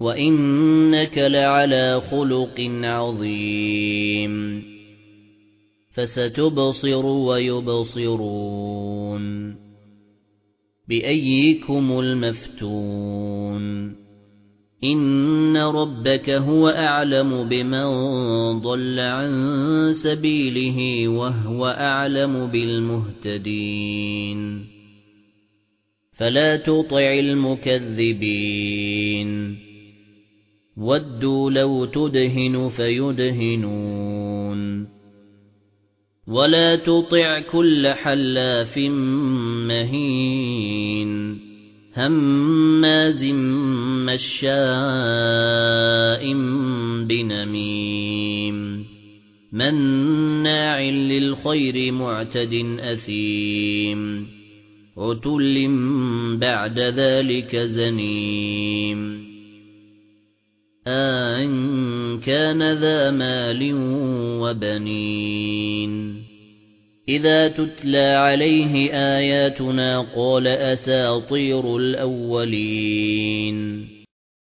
وَإِنَّكَ لَعَلَى خُلُقٍ عَظِيمٍ فَسَتُبْصِرُ وَيُبْصِرُونَ بِأَييِّكُمُ الْمَفْتُونُ إِنَّ رَبَّكَ هُوَ أَعْلَمُ بِمَنْ ضَلَّ عَن سَبِيلِهِ وَهُوَ أَعْلَمُ بِالْمُهْتَدِينَ فَلَا تُطِعِ الْمُكَذِّبِينَ وَدُّوا لَوْ تُدْهِنُ فَيُدْهِنُونَ. وَلَا تُطِعْ كُلَّ حَلَّافٍ مَّهِينٍ. هَمَّازٍ مَّشَّاءٍ بِنَمِيمٍ. مَّنَّاعٍ لِّلْخَيْرِ مُعْتَدٍ أَثِيمٍ. عُتُلٍّ بَعْدَ ذَلِكَ زَنِيمٍ. أَن كَانَ ذَا مَالٍ وَبَنِينَ إِذَا تُتْلَى عَلَيْهِ آيَاتُنَا قَالَ أَسَاطِيرُ الْأَوَّلِينَ